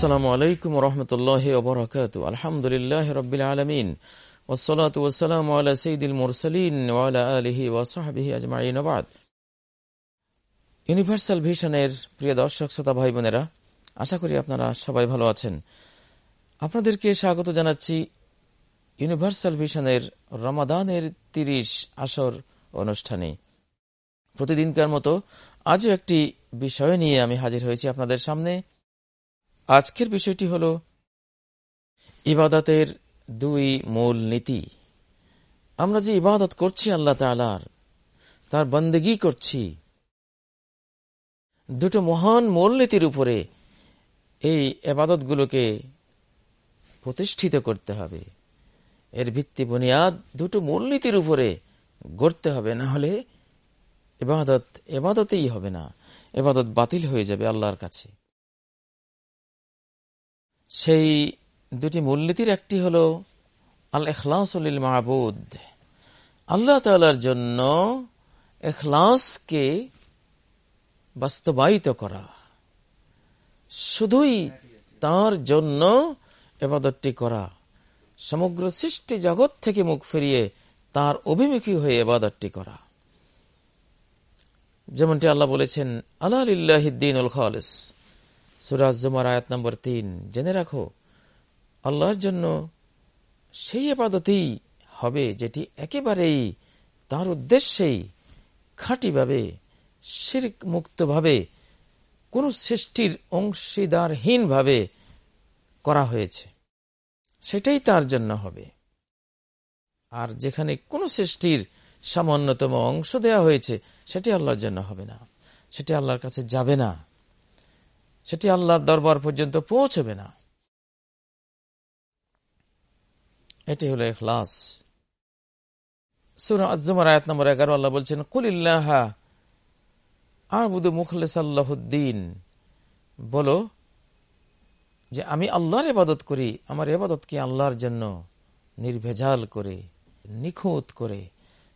আসসালামু আলাইকুম রহমতুল্লাহ ওবরাকাত আলহামদুলিল্লাহ রবিল আলমিন। সঈদুল মুরসালিন ইউনিভার্সাল ভিশনের প্রিয় দর্শক, শ্রোতা ভাই বোনেরা, আশা করি আপনারা সবাই ভালো আছেন। আপনাদেরকে স্বাগত জানাচ্ছি ইউনিভার্সাল ভিশনের রমাদানের তিরিশ আসর অনুষ্ঠানে। প্রতিদিনকার মতো আজও একটি বিষয় নিয়ে আমি হাজির হয়েছি আপনাদের সামনে। আজকের বিষয়টি হল ইবাদতের দুই মূল নীতি। আমরা যে ইবাদত করছি আল্লাহ তালার তার বন্দেগি করছি, দুটো মহান মূলনীতির উপরে এই এবাদতগুলোকে প্রতিষ্ঠিত করতে হবে। এর ভিত্তি বুনিয়াদ দুটো মূলনীতির উপরে গড়তে হবে, না হলে এবাদত এবাদতেই হবে না। এবাদত বাতিল হয়ে যাবে আল্লাহর কাছে। সেই দুটি মূলনীতির একটি হল আল এখলাসলিল মাহবুদ আল্লাহ তালার জন্য এখলাসকে বাস্তবায়িত করা। শুধুই তার জন্য এবাদতটি করা। সমগ্র সৃষ্টি জগৎ থেকে মুখ ফিরিয়ে তার অভিমুখী হয়ে এবাদতটি করা। যেমনটি আল্লাহ বলেছেন আল্লাহ উল খালিস। সুরাজ জুমার আয়াত নম্বর তিন। জেনে রাখো, আল্লাহর জন্য সেই আপাদতেই হবে যেটি একেবারেই তার উদ্দেশ্যেই খাঁটিভাবে শির্ক মুক্তভাবে কোন সৃষ্টির অংশীদারহীনভাবে করা হয়েছে। সেটাই তার জন্য হবে। আর যেখানে কোন সৃষ্টির সামান্যতম অংশ দেয়া হয়েছে, সেটি আল্লাহর জন্য হবে না। সেটি আল্লাহর কাছে যাবে না। সেটি আল্লাহর দরবার পর্যন্ত পৌঁছবে না। এটি হলো এখলাস সুর আজমার আয়াত নম্বর এগারো, আল্লাহ বলছেন, কুলিল্লাহ আবুদু মুখলেসাল্লাহুদ্দিন। বলো যে, আমি আল্লাহর এবাদত করি, আমার এবাদতকে আল্লাহর জন্য নির্ভেজাল করে, নিখুঁত করে,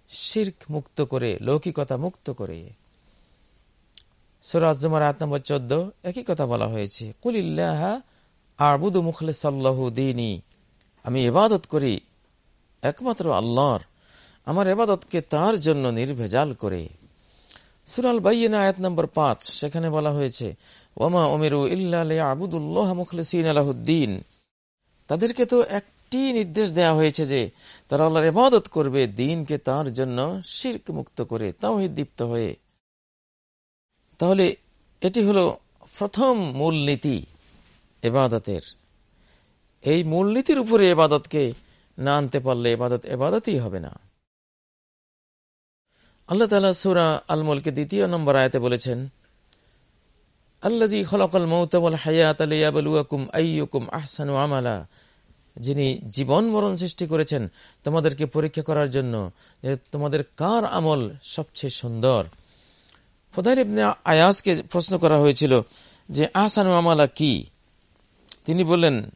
শির্ক মুক্ত করে, লৌকিকতা মুক্ত করে? সুরাজ জুমার আট নম্বর চোদ্দ, একই কথা বলা হয়েছে। কুলিল্লাহ আবুদু মুখলে সাল্লাহ দিনী। আমি এবাদত করি একমাত্র আল্লাহর। আমার এবাদতকে তার জন্য নির্ভেজাল করে। সুরাল বাইনা আয়াত নম্বর পাঁচ, সেখানে বলা হয়েছে ওমা ওমেরু ইল্লা আবুদুল্লাহ মুখলিসিন আলাহুদ্দিন তাদেরকে তো একটি নির্দেশ দেয়া হয়েছে যে, তারা আল্লাহর এবাদত করবে দিনকে তার জন্য শির্ক মুক্ত করে তাও দীপ্ত হয়ে। তাহলে এটি হলো প্রথম মূলনীতি এবাদতের। এই মূলনীতির উপরে এবাদতকে না আনতে পারলে এবাদত এবাদতই হবে না। আল্লাহ তালা সুরা আলমলকে দ্বিতীয় নম্বর আয়তে বলেছেন আল্লাজি খলকল মৌতবল হায়াত আলিয়াবলুয়াকুম আইয়ুকুম আহসানু আমালা। যিনি জীবন মরণ সৃষ্টি করেছেন, তোমাদেরকে পরীক্ষা করার জন্য তোমাদের কার আমল সবচেয়ে সুন্দর। ফোদাইর ইবনে আয়াসকে প্রশ্ন করা হয়েছিল যে, আহসানু আমালা কি? তিনি বললেন,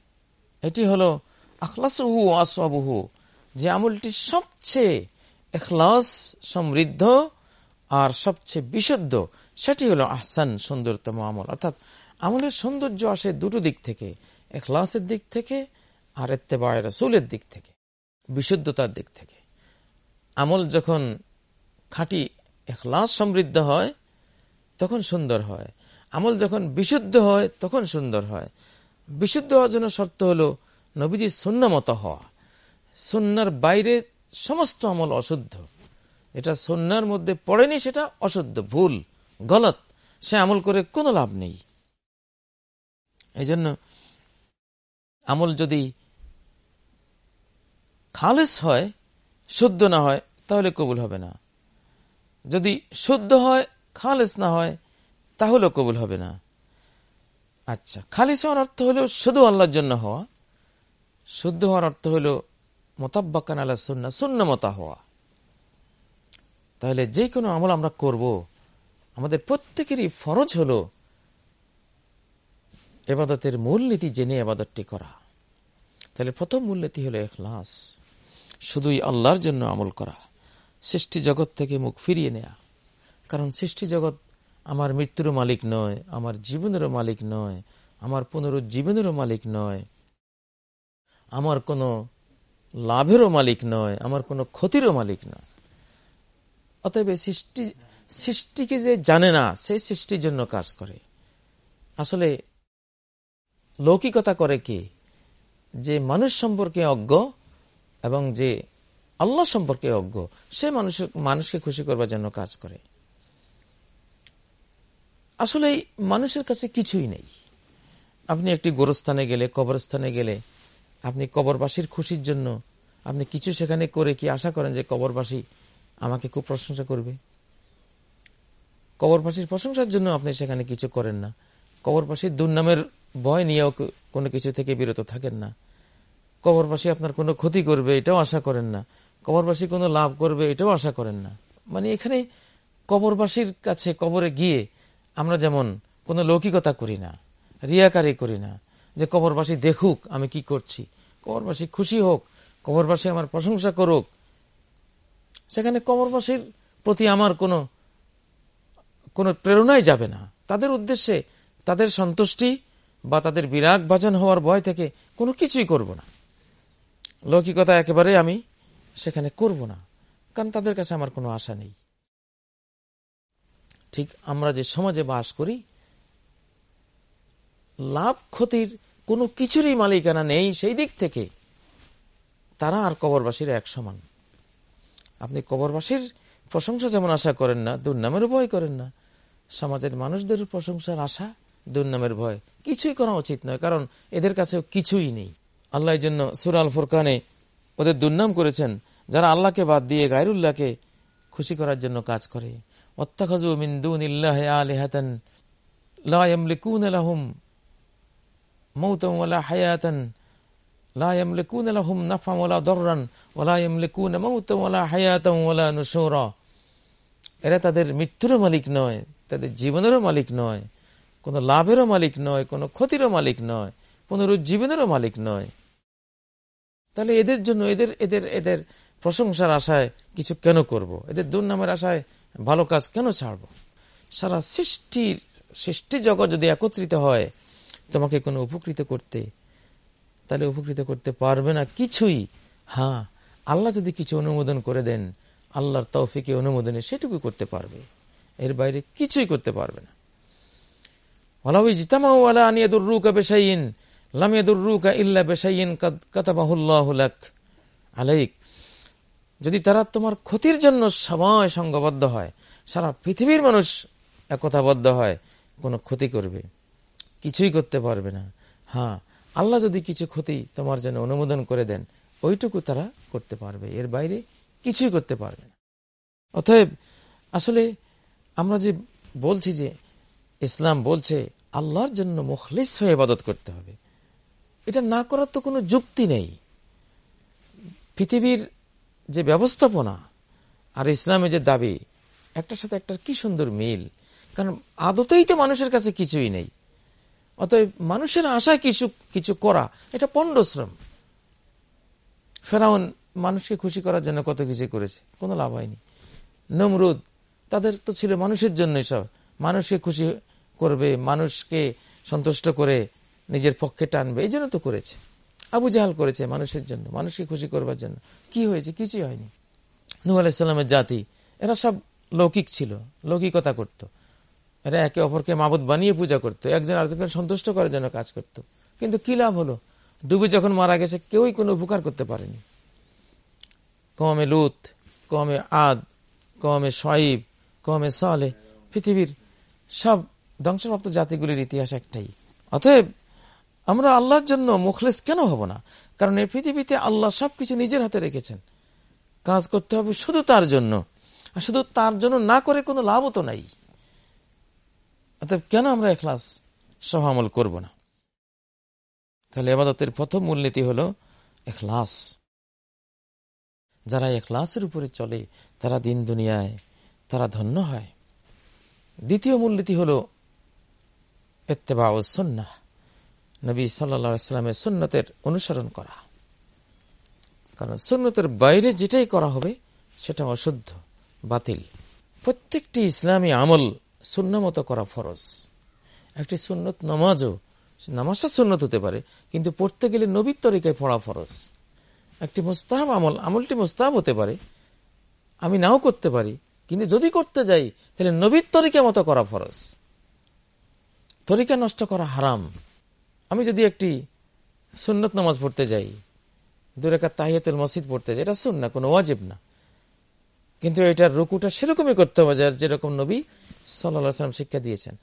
এটি হলো আখলাসহু আসবহু যে আমলটি সবচেয়ে এখলাস, সমৃদ্ধ আর সবচেয়ে বিশুদ্ধ, সেটি হলো আহসান সুন্দরতম আমল। অর্থাৎ আমলের সৌন্দর্য আসে দুটো দিক থেকে, এখলাসের দিক থেকে আর এত্তেবায় রসুলের দিক থেকে, বিশুদ্ধতার দিক থেকে। আমল যখন খাঁটি এখলাস সমৃদ্ধ হয় তখন সুন্দর হয়। আমল যখন বিশুদ্ধ হয়, তখন সুন্দর হয়। বিশুদ্ধ হওয়ার জন্য শর্ত হল নবীজি শূন্য মতো হওয়া। সন্ন্যার বাইরে সমস্ত আমল অশুদ্ধ। এটা সন্ন্যার মধ্যে পড়েনি, সেটা অশুদ্ধ, ভুল, গলত। সে আমল করে কোনো লাভ নেই। এই জন্য আমল যদি খালেস হয়, শুদ্ধ না হয়, তাহলে কবুল হবে না। যদি শুদ্ধ হয় খালেস না হয়, তাহলেও কবুল হবে না। আচ্ছা খালিস হওয়ার অর্থ হলো শুধু আল্লাহর জন্য হওয়া, শুদ্ধ হওয়ার অর্থ হলো মোতাব্বাকান আল্লাহ সুন্না শূন্য মতা হওয়া। তাহলে যে কোনো আমল আমরা করব, আমাদের প্রত্যেকেরই ফরজ হল এবাদতের মূলনীতি জেনে এবাদতটি করা। তাহলে প্রথম মূলনীতি হলো এখলাস শুধুই আল্লাহর জন্য আমল করা, সৃষ্টি জগৎ থেকে মুখ ফিরিয়ে নেয়া। কারণ সৃষ্টি জগৎ আমার মৃত্যুর মালিক নয়, আমার জীবনেরও মালিক নয়, আমার পুনরুজ্জীবনেরও মালিক নয়, আমার কোনো লাভেরও মালিক নয়, আমার কোনো ক্ষতিরও মালিক নয়। অতএব সৃষ্টি, সৃষ্টিকে যে জানে না, সেই সৃষ্টির জন্য কাজ করে। আসলে লৌকিকতা করে কি? যে মানুষ সম্পর্কে অজ্ঞ এবং যে আল্লাহ সম্পর্কে অজ্ঞ, সে মানুষের মানুষকে খুশি করবার জন্য কাজ করে। আসলে মানুষের কাছে কিছুই নেই। আপনি একটি গোরস্থানে গেলে, কবরস্থানে গেলে, আপনি কবরবাসীর খুশির জন্য, আপনি কিছু সেখানে করে কি আশা করেন যে কবরবাসী আমাকে খুব প্রশংসা করবে? কবরবাসীর প্রশংসার জন্য আপনি সেখানে কিছু করেন না। কবরবাসীর দুর্নামের ভয় নিয়েও কোনো কিছু থেকে বিরত থাকেন না। কবরবাসী আপনার কোনো ক্ষতি করবে এটাও আশা করেন না। কবরবাসী কোনো লাভ করবে এটাও আশা করেন না। মানে এখানে কবরবাসীর কাছে কবরে গিয়ে আমরা যেমন কোনো লৌকিকতা করি না, রিয়াকারি করি না, যে কবরবাসী দেখুক আমি কি করছি, কবরবাসী খুশি হোক, কবরবাসী আমার প্রশংসা করুক, সেখানে কবরবাসীর প্রতি আমার কোনো কোনো প্রেরণাই যাবে না। তাদের উদ্দেশ্যে তাদের সন্তুষ্টি বা তাদের বিরাগ ভাজন হওয়ার ভয় থেকে কোনো কিছুই করব না। লৌকিকতা একেবারে আমি সেখানে করব না, কারণ তাদের কাছে আমার কোনো আশা নেই। ঠিক আমরা যে সমাজে বাস করি, লাভ ক্ষতির কোনো কিছুরই মালিকানা নেই সেই দিক থেকে। তারা আর কবরবাসীর এক সমান। আপনি কবরবাসীর প্রশংসা যেমন আশা করেন না দুর্নামের ভয় করেন না। সমাজের মানুষদের প্রশংসার আশা, দুর্নামের ভয় কিছুই করা উচিত নয়, কারণ এদের কাছে কিছুই নেই। আল্লাহ জন্য সুরাল ফুরকানে ওদের দুর্নাম করেছেন, যারা আল্লাহকে বাদ দিয়ে গায়রুল্লাহকে খুশি করার জন্য কাজ করে। অত্যাখাজু মিন্দুন ইল্লাহ আলিহাতান লা ইয়ামলিকুন লাহুম মৌতম ওয়ালা হায়াতান লা ইয়ামলিকুন লাহুম নাফাম ওয়ালা দররান ওয়ালা ইয়ামলিকুন মৌতম ওয়ালা হায়াতাম ওয়ালা নুশুরা এরা তাদের মৃত্যুরও মালিক নয়, তাদের জীবনেরও মালিক নয়, কোনো লাভেরও মালিক নয়, কোনো ক্ষতিরও মালিক নয়, পুনরুজ্জীবনেরও মালিক নয় তাহলে এদের জন্য, এদের এদের এদের প্রশংসার আশায় কিছু কেন করব। এদের দুর্নামের আশায় ভালো কাজ কেন ছাড়ব? সারা সৃষ্টির সৃষ্টি জগৎ যদি একত্রিত হয়, তোমাকে কোনো উপকৃত করতে, তাহলে উপকৃত করতে পারবে না কিছুই। হ্যাঁ আল্লাহ যদি কিছু অনুমোদন করে দেন, আল্লাহর তৌফিকে অনুমোদনে সেটুকু করতে পারবে। এর বাইরে কিছুই করতে পারবে না। ওলাউই ইল্লা কাতাবাহুল্লাহুলাক আলাইক যদি তারা তোমার ক্ষতির জন্য সময় সঙ্গবদ্ধ হয়, সারা পৃথিবীর মানুষ একতাবদ্ধ হয়, কোনো ক্ষতি করবে। কিছুই করতে পারবে না। হ্যাঁ আল্লাহ যদি কিছু ক্ষতি তোমার জন্য অনুমোদন করে দেন, ওইটুকু তারা করতে পারবে। এর বাইরে কিছুই করতে পারবে না। অতএব, আসলে আমরা যে বলছি যে ইসলাম বলছে, আল্লাহর জন্য মুখলিস হয়ে ইবাদত করতে হবে। এটা না করার তো কোনো যুক্তি নেই। পৃথিবীর যে ব্যবস্থাপনা আর ইসলামের যে দাবি, একটার সাথে একটা কি সুন্দর মিল? কারণ আদতেই তো মানুষের কাছে কিছুই নেই। অতএব মানুষের আশায় কিছু কিছু করা, এটা পণ্ডশ্রম। ফেরাউন মানুষকে খুশি করার জন্য কত কিছু করেছে, কোনো লাভ হয়নি। নমরুদ, তাদের তো ছিল মানুষের জন্যই সব। মানুষকে খুশি করবে, মানুষকে সন্তুষ্ট করে নিজের পক্ষে টানবে, এই জন্য তো করেছে। আবু জাহাল করেছে মানুষের জন্য, মানুষকে খুশি করবার জন্য। কি হয়েছে? কিছুই হয়নি। নু আলাইসাল্লামের জাতি, এরা সব লৌকিক ছিল, লৌকিকতা করত। এরা একে অপরকে মাবুদ বানিয়ে পূজা করত, একজন আরেকজন সন্তুষ্ট করার জন্য কাজ করত। কিন্তু কি লাভ হলো? ডুবে যখন মারা গেছে, কেউই কোনো উপকার করতে পারেনি। কমে লুত কমে আদ কমে শয়ীব কমে সালে পৃথিবীর সব ধ্বংসপ্রাপ্ত জাতিগুলির ইতিহাস একটাই। অতএব আমরা আল্লাহর জন্য মুখলেস কেন হব না? কারণ এই পৃথিবীতে আল্লাহ সবকিছু নিজের হাতে রেখেছেন। কাজ করতে হবে শুধু তার জন্য। আর শুধু তার জন্য না করে কোনো লাভও তো নাই। অতএব কেন আমরা এখলাস সহ আমল করব না? তাহলে এবাদতের প্রথম মূলনীতি হল এখলাস। যারা এখলাসের উপরে চলে, তারা দিন দুনিয়ায়, তারা ধন্য হয়। দ্বিতীয় মূলনীতি হল এত্তেবা ও সন্না নবী সাল্লামের সুন্নতের অনুসরণ করা। কারণ সুন্নতের বাইরে যেটাই করা হবে, সেটা অশুদ্ধ, বাতিল। প্রত্যেকটি ইসলামী আমল শূন্য মতো করা ফরজ। একটি সুন্নত নামাজও, নামাজটা সুন্নত হতে পারে, কিন্তু পড়তে গেলে নবীর তরিকায় পড়া ফরজ। একটি মোস্তাহাব আমল, আমলটি মোস্তাহাব হতে পারে, আমি নাও করতে পারি, কিন্তু যদি করতে যাই, তাহলে নবীর তরিকা মতো করা ফরজ। তরিকা নষ্ট করা হারাম। আমি যদি একটি সুন্নত নামাজ পড়তে যাই দুরেকা তাহিয়াতুল মসজিদ পড়তে যাই, এটা শুন না কোনো ওয়াজিব না। কিন্তু এটার রুকুটা সেরকমই করতে হবে যেরকম নবী সাল্লা সাল্লাম শিক্ষা দিয়েছেন।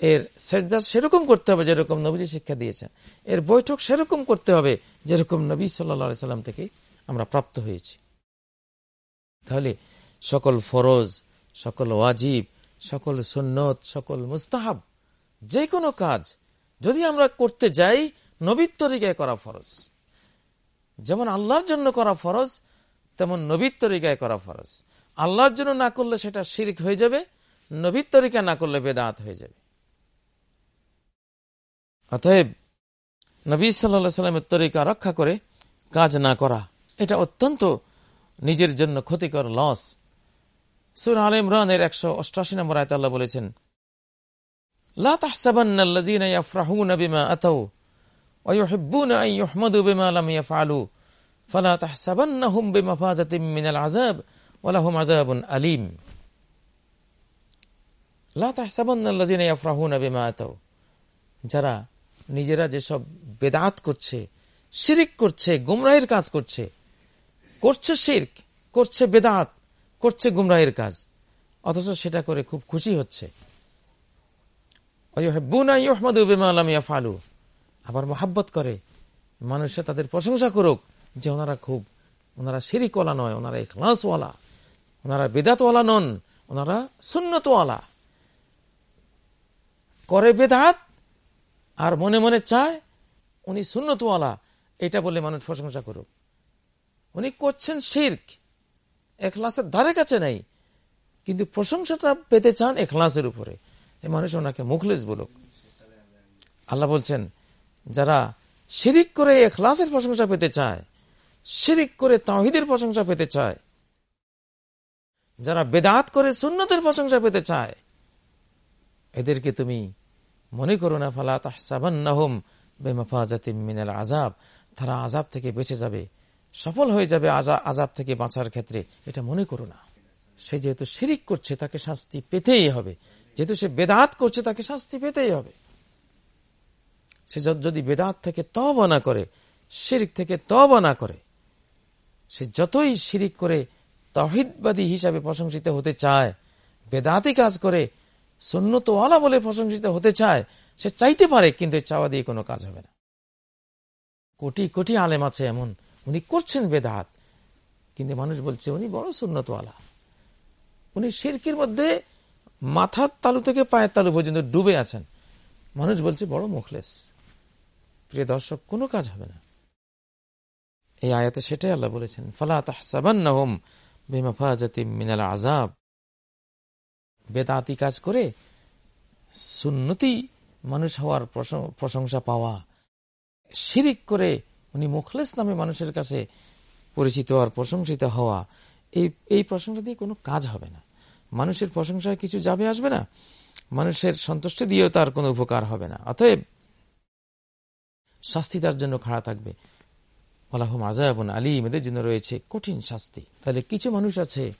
এর সেজদা সেরকম করতে হবে যেরকম নবীজি শিক্ষা দিয়েছেন। এর বৈঠক সেরকম করতে হবে যেরকম নবী সাল্লা সাল্লাম থেকে আমরা প্রাপ্ত হয়েছি। তাহলে সকল ফরজ, সকল ওয়াজিব, সকল সুন্নত, সকল মুস্তাহাব যে কোনো কাজ যদি আমরা করতে যাই, নবীর তরিকায় করা ফরজ। যেমন আল্লাহর জন্য করা ফরজ, তেমন নবীর তরিকায় করা ফরজ। আল্লাহর জন্য না করলে সেটা শিরিক হয়ে যাবে, নবীর তরিকা না করলে বেদাত হয়ে যাবে। অতএব নবী সাল্লা সাল্লামের তরিকা রক্ষা করে কাজ না করা, এটা অত্যন্ত নিজের জন্য ক্ষতিকর লস সুর আল ইমরানের একশো অষ্টআশি নম্বর আয়ত আল্লাহ বলেছেন লা তাহসাবান্নাল্লাযীনা ইয়াফরাহুনা বিমা আতাউ ওয়া ইউহিব্বুনা আন ইউহমাদু বিমা লাম ইয়াফআলু ফালা যারা নিজেরা যেসব বেদাত করছে, শিরিক করছে, গুমরাহের কাজ করছে করছে শির্ক, করছে বেদাত, করছে গুমরাহের কাজ, অথচ সেটা করে খুব খুশি হচ্ছে। ফালু আবার মোহাব্বত করে। মানুষে তাদের প্রশংসা করুক যে ওনারা খুব, ওনারা শিরিকওয়ালা নয়, ওনারা এখলাসওয়ালা ওনারা বেদাতওয়ালা নন, ওনারা সুন্নতওয়ালা। করে বেদাত আর মনে মনে চায় উনি সুন্নতওয়ালা, এটা বলে মানুষ প্রশংসা করুক। উনি করছেন শির্ক এখলাসের ধারে কাছে নেই, কিন্তু প্রশংসাটা পেতে চান এখলাসের উপরে। মানুষ ওনাকে মুখলেস বলুক। আল্লাহ বলছেন, যারা শিরিক করে এখলাসের প্রশংসা পেতে চায়, শিরিক করে তাহিদের প্রশংসা পেতে চায়, যারা বেদাত করে সুন্নতের প্রশংসা পেতে চায়, এদেরকে তুমি মনে করো না, ফালা তাহসাবান্নাহম বেমাফাজাতিম আজাব তারা আজাব থেকে বেঁচে যাবে, সফল হয়ে যাবে আজাব থেকে বাঁচার ক্ষেত্রে। এটা মনে করো না। সে যেহেতু শিরিক করছে, তাকে শাস্তি পেতেই হবে। যেহেতু সে বেদাত করছে, তাকে শাস্তি পেতেই হবে। সে যদি বেদাত থেকে তবা না করে, শিরিক থেকে তবা না করে, সে যতই শিরিক করে তহিদবাদী হিসাবে প্রশংসিত হতে চায়, বেদাতি কাজ করে সন্ন্যতওয়ালা বলে প্রশংসিত হতে চায়, সে চাইতে পারে, কিন্তু চাওয়া দিয়ে কোনো কাজ হবে না। কোটি কোটি আলেম আছে এমন, উনি করছেন বেদাত, কিন্তু মানুষ বলছে উনি বড় সুন্নতওয়ালা। উনি শিরকির মধ্যে মাথার তালু থেকে পায়ের তালু পর্যন্ত ডুবে আছেন। মানুষ বলছে, বড় মুখলেস। প্রিয় দর্শক, কোনো কাজ হবে না। এই আয়াতে সেটাই আল্লাহ বলেছেন, ফালা মিনাল আজাব বেদাতি কাজ করে সুন্নতি মানুষ হওয়ার প্রশংসা পাওয়া। শিরিক করে উনি মুখলেস নামে মানুষের কাছে পরিচিত আর প্রশংসিত হওয়া, এই এই প্রশংসা দিয়ে কোনো কাজ হবে না। মানুষের প্রশংসায় কিছু যাবে আসবে না। মানুষের সন্তুষ্টি দিয়েও তার কোনো উপকার হবে না। অতএব শাস্তি তার জন্য খাড়া থাকবে। আল্লাহম আজায়বন আলী এদের জন্য রয়েছে কঠিন শাস্তি। তাহলে কিছু মানুষ আছে,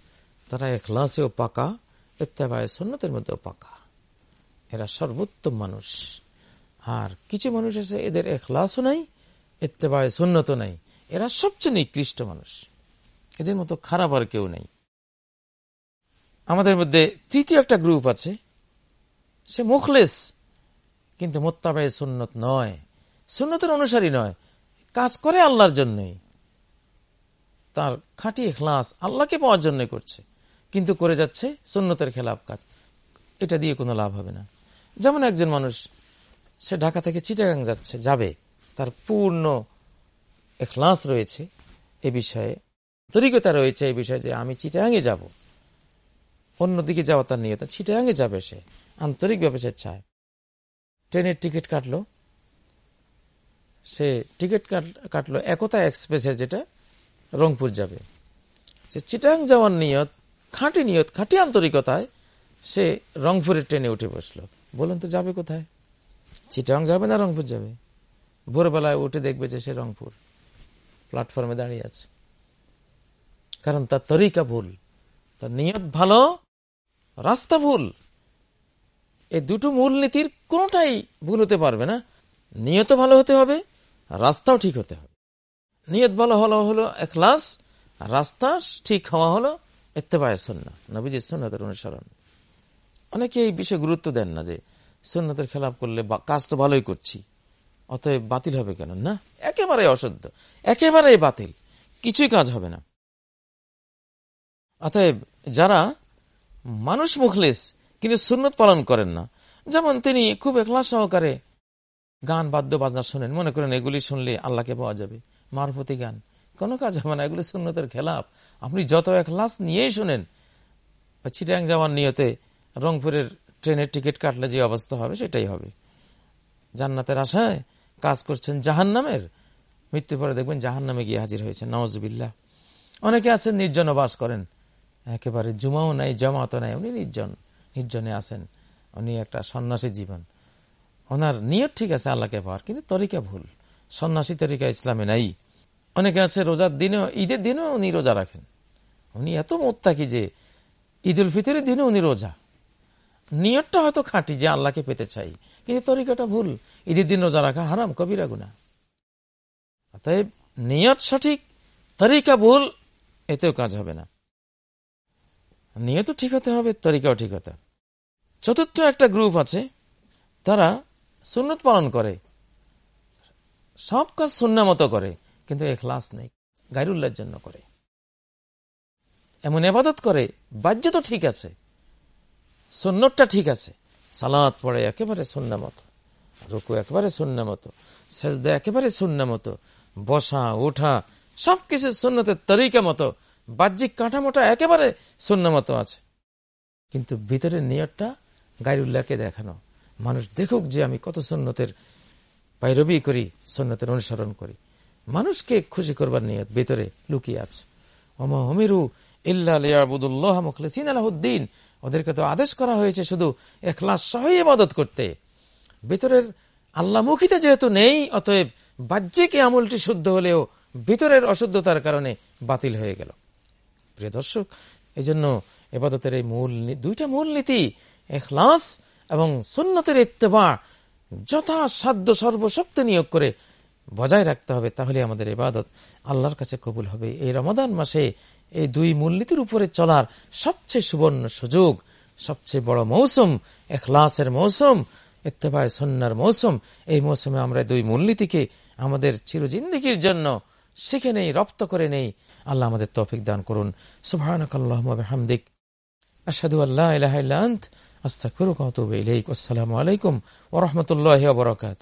তারা এখলাসেও পাকা, ইত্তেবায় সন্ন্যতের মধ্যেও পাকা। এরা সর্বোত্তম মানুষ। আর কিছু মানুষ আছে, এদের এখলাসও নাই, ইত্তেবায় সন্ন্যত নাই। এরা সবচেয়ে নিকৃষ্ট মানুষ। এদের মতো খারাপ আর কেউ নেই। আমাদের মধ্যে তৃতীয় একটা গ্রুপ আছে। সে মুখলেস, কিন্তু মোত্তাবায় সুন্নত নয়। সুন্নতের অনুসারী নয়। কাজ করে আল্লাহর জন্যই। তার খাঁটি এখলাস আল্লাহকে পাওয়ার জন্য করছে। কিন্তু করে যাচ্ছে সুন্নতের খেলাফ কাজ। এটা দিয়ে কোনো লাভ হবে না। যেমন একজন মানুষ, সে ঢাকা থেকে চিটাগাং যাচ্ছে, যাবে। তার পূর্ণ এখলাস রয়েছে। এ বিষয়ে তরিকতা রয়েছে এই বিষয়ে যে আমি চিটাগাঙে যাব। অন্যদিকে যাওয়া তার নিয়ত। চিটাগাঙে যাবে সে। আন্তরিকভাবে সে চায় ট্রেনের টিকিট কাটলো। সে টিকিট কাটলো একতা এক্সপ্রেসের যেটা রংপুর যাবে। সে চিটাং যাওয়ার নিয়ত, খাঁটি নিয়ত, খাঁটি আন্তরিকতায় সে রংপুরের ট্রেনে উঠে বসল। বলুন তো যাবে কোথায়? চিটাং যাবে না রংপুর যাবে? ভোরবেলায় উঠে দেখবে যে সে রংপুর। প্ল্যাটফর্মে দাঁড়িয়ে আছে। কারণ তার তরিকা ভুল। তার নিয়ত ভালো রাস্তা ভুল। এই দুটো মূলনীতির কোনটাই ভুল হতে পারবে না। নিয়ত ভালো হতে হবে, রাস্তাও ঠিক হতে হবে। নিয়ত ভালো হলো হলো এখলাস, রাস্তা ঠিক হওয়া হলো এত্তেবায় সন্না নবীজির সন্ন্যতের অনুসরণ। অনেকে এই বিষয়ে গুরুত্ব দেন না যে সন্ন্যতের খেলাপ করলে কাজ তো ভালোই করছি, অতএব বাতিল হবে কেন? না, একেবারে অসুদ্ধ একেবারে বাতিল, কিছুই কাজ হবে না। অতএব যারা মানুষ মুখলেস, কিন্তু সুন্নত পালন করেন না। যেমন তিনি খুব একলা সহকারে গান, বাদ্য, বাজনা শোনেন। মনে করেন এগুলি শুনলে আল্লাহকে পাওয়া যাবে, মারফতি গান। কোনো কাজ হবে না, এগুলি সুন্নতের খেলাপ। আপনি যত একলাস নিয়েই শুনেন চিটাং যাওয়ার নিয়তে রংপুরের ট্রেনের টিকিট কাটলে যে অবস্থা হবে, সেটাই হবে। জান্নাতের আশায় কাজ করছেন জাহান নামের মৃত্যু পরে দেখবেন জাহান নামে গিয়ে হাজির হয়েছে নওয়াজবিল্লা অনেকে আছেন নির্জন বাস করেন। একেবারে জুমাও নাই জমাতো নাই। উনি নির্জন, নির্জনে আছেন। উনি একটা সন্ন্যাসী জীবন। ওনার নিয়ত ঠিক আছে আল্লাহকে পাওয়ার, কিন্তু তরিকা ভুল। সন্ন্যাসী তরিকা ইসলামে নাই। অনেকে আছে রোজার দিনেও, ঈদের দিনেও উনি রোজা রাখেন। উনি এত মোত্তাকি যে ঈদ উল ফিতরের দিনে উনি রোজা। নিয়তটা হয়তো খাঁটি যে আল্লাহকে পেতে চাই, কিন্তু তরিকাটা ভুল। ঈদের দিন রোজা রাখা হারাম, কবিরা গুনা অতএব নিয়ত সঠিক, তরিকা ভুল, এতেও কাজ হবে না। নিয়ত ঠিক হতে হবে, তরিকাও ঠিক হতে চতুর্থ একটা গ্রুপ আছে, তারা সুন্নত পালন করে। সব কাজ শূন্য মতো করে, কিন্তু এখলাস নেই গাইরুল্লার জন্য করে। এমন এবাদত করে, বাহ্য তো ঠিক আছে সন্ন্যতটা ঠিক আছে সালাদ পড়ে একেবারে শূন্য মতো, রুকু একেবারে শূন্য মতো, সেজদা একেবারে শূন্য মতো, বসা ওঠা সবকিছু সুন্নতের তরিকা মতো বাহ্যিক কাঠামোটা একেবারে শূন্য মতো আছে। কিন্তু ভিতরের নিয়তটা গাইরুল্লাহকে দেখানো। মানুষ দেখুক যে আমি কত সন্ন্যতের পাইরবি করি সন্ন্যতের অনুসরণ করি। মানুষকে খুশি করবার নিয়ত ভিতরে লুকিয়ে আছে। ওমা হমিরু ইল্লাবুদুল্লাহ মুখলিসিন আলাহদ্দিন। ওদেরকে তো আদেশ করা হয়েছে শুধু এখলাস সহই মদত করতে। ভিতরের আল্লাহমুখিতে যেহেতু নেই, অতএব বাহ্যিক আমলটি শুদ্ধ হলেও ভিতরের অশুদ্ধতার কারণে বাতিল হয়ে গেল। প্রিয় দর্শক এই জন্য এবাদতের এই মূল দুইটা মূল নীতি, এখলাস এবং সুন্নতের ইত্তেবা, যথাসাধ্য সর্বশক্তি নিয়োগ করে বজায় রাখতে হবে। তাহলে আমাদের এবাদত আল্লাহর কাছে কবুল হবে। এই রমাদান মাসে এই দুই মূলনীতির উপরে চলার সবচেয়ে সুবর্ণ সুযোগ, সবচেয়ে বড় মৌসুম, এখলাসের মৌসুম ইত্তেবায় সন্ন্যার মৌসুম। এই মৌসুমে আমরা দুই মূলনীতিকে আমাদের চিরজিন্দিগির জন্য শিখে নেই, রপ্ত করে নেই। আল্লাহ আমাদের তৌফিক দান করুন। সুবাহানকাল্লাহমদিক আসাদু আল্লাহ আস্তাকুরুক আসসালামু আলাইকুম ওরহমতুল্লাহ বরকাত